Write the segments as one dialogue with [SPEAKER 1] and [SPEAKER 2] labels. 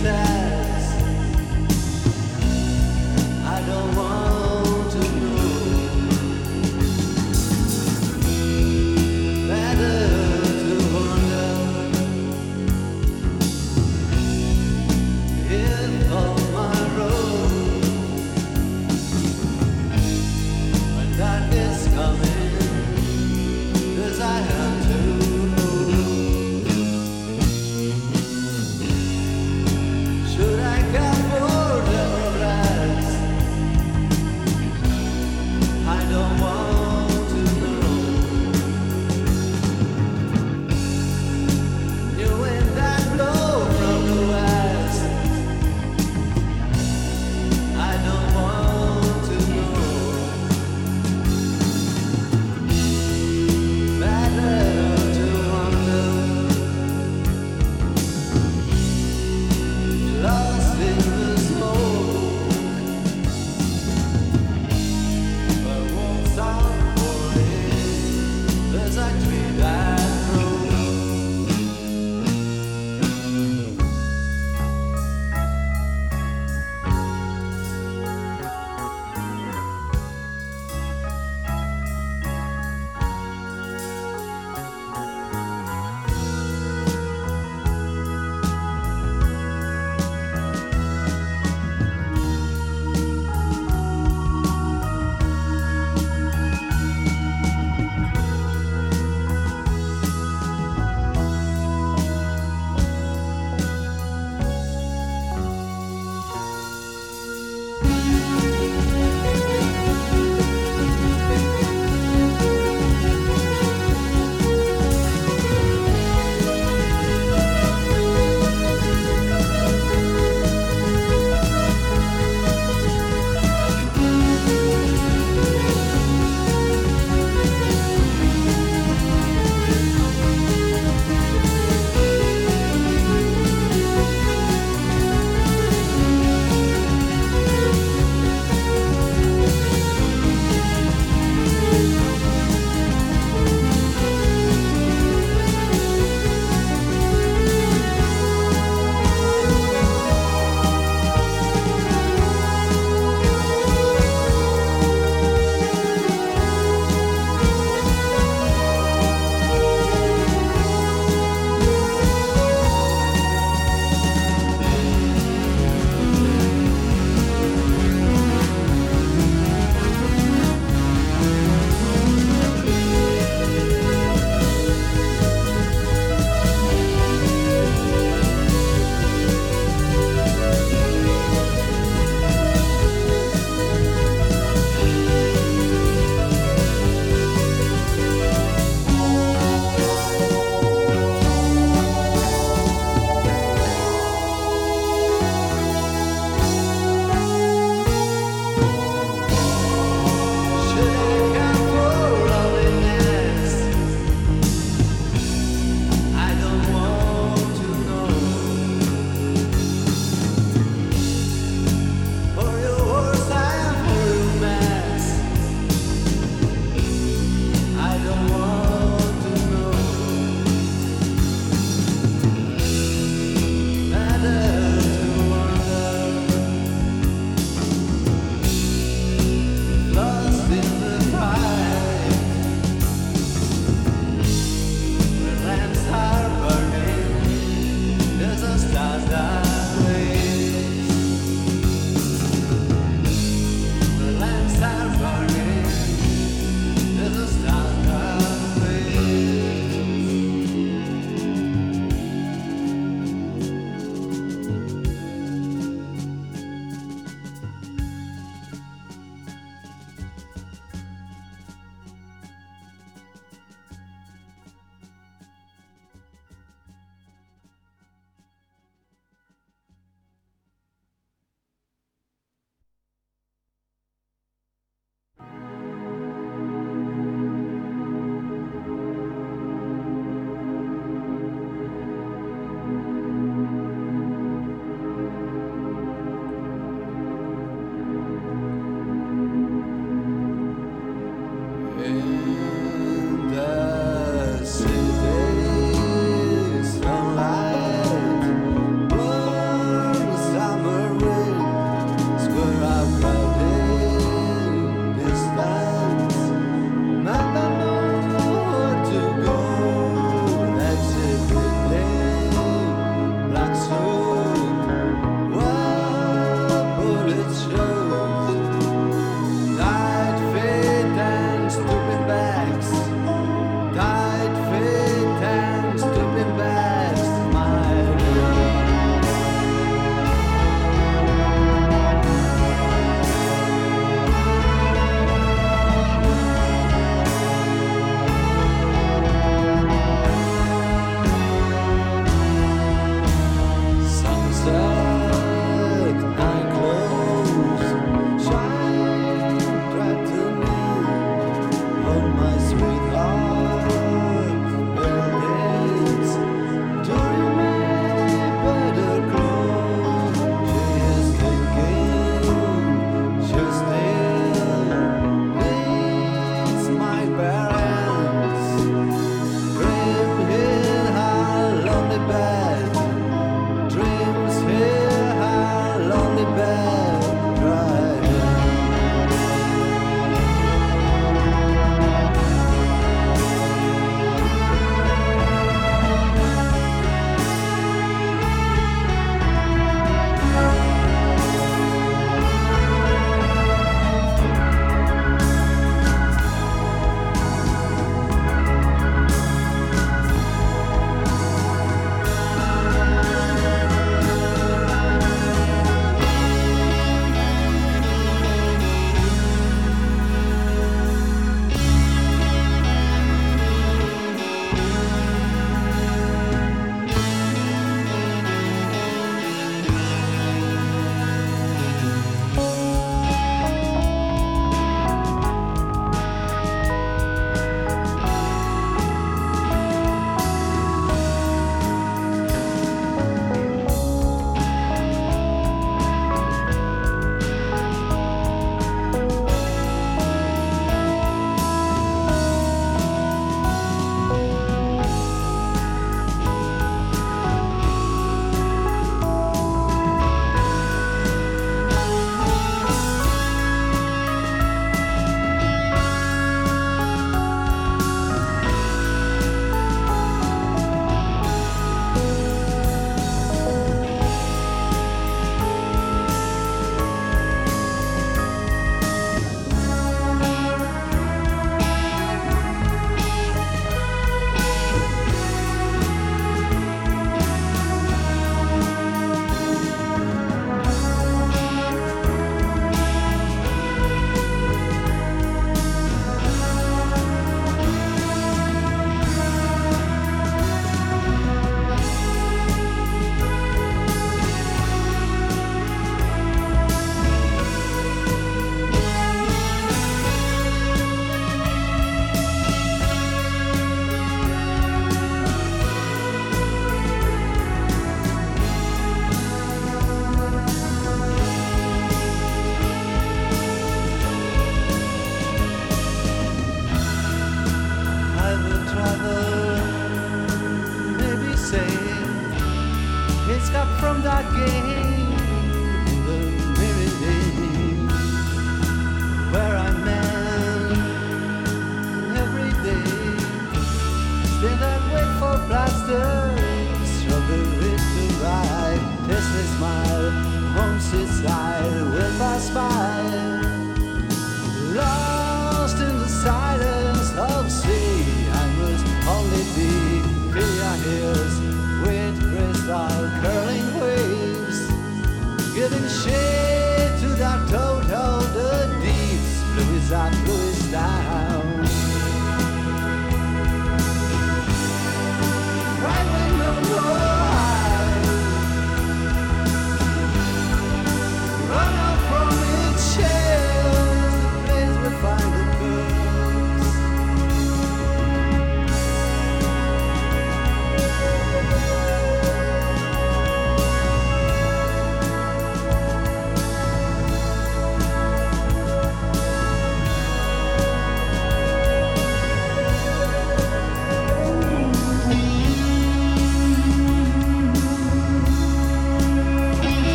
[SPEAKER 1] Should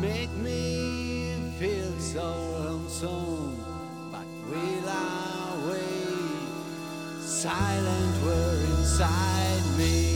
[SPEAKER 1] make me feel so lonesome. But will I silent, Silent were inside me.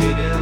[SPEAKER 1] It is.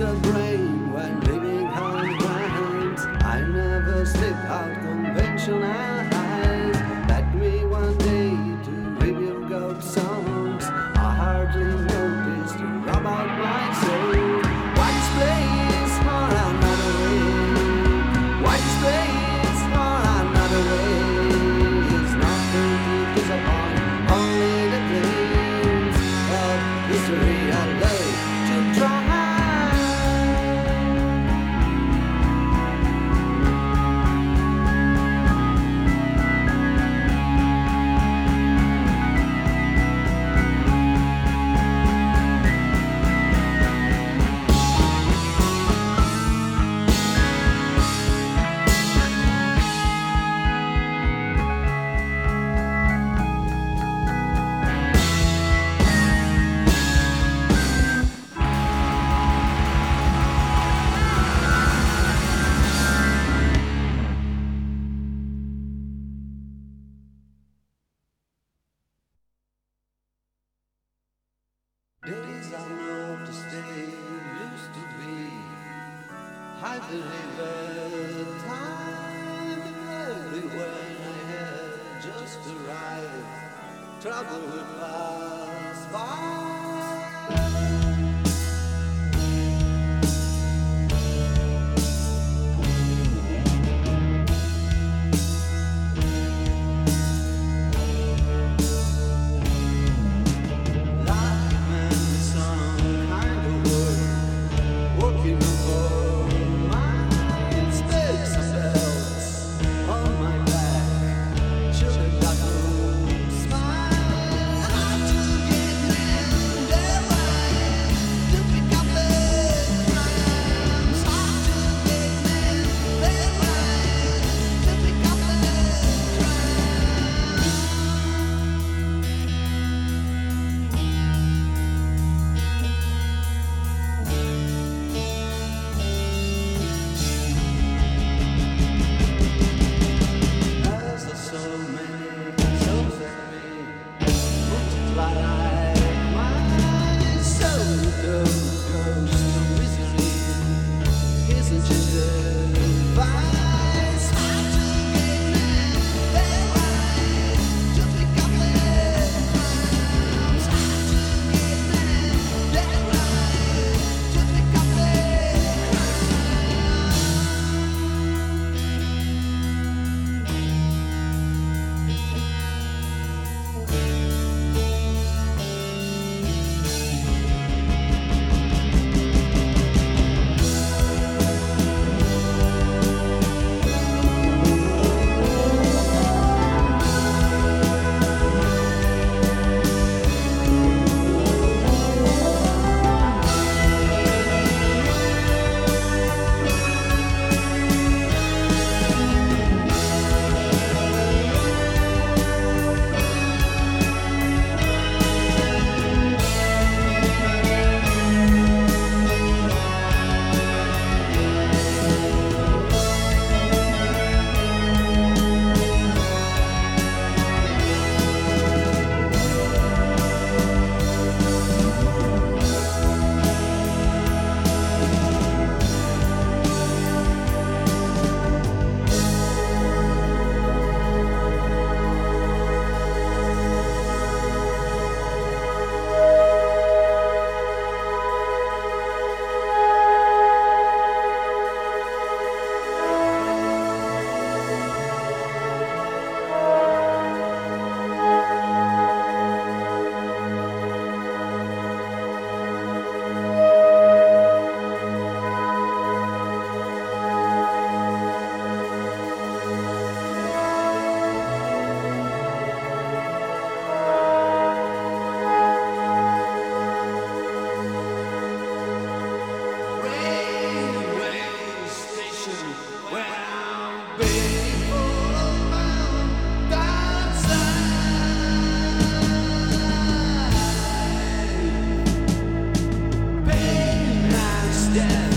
[SPEAKER 1] The brain death.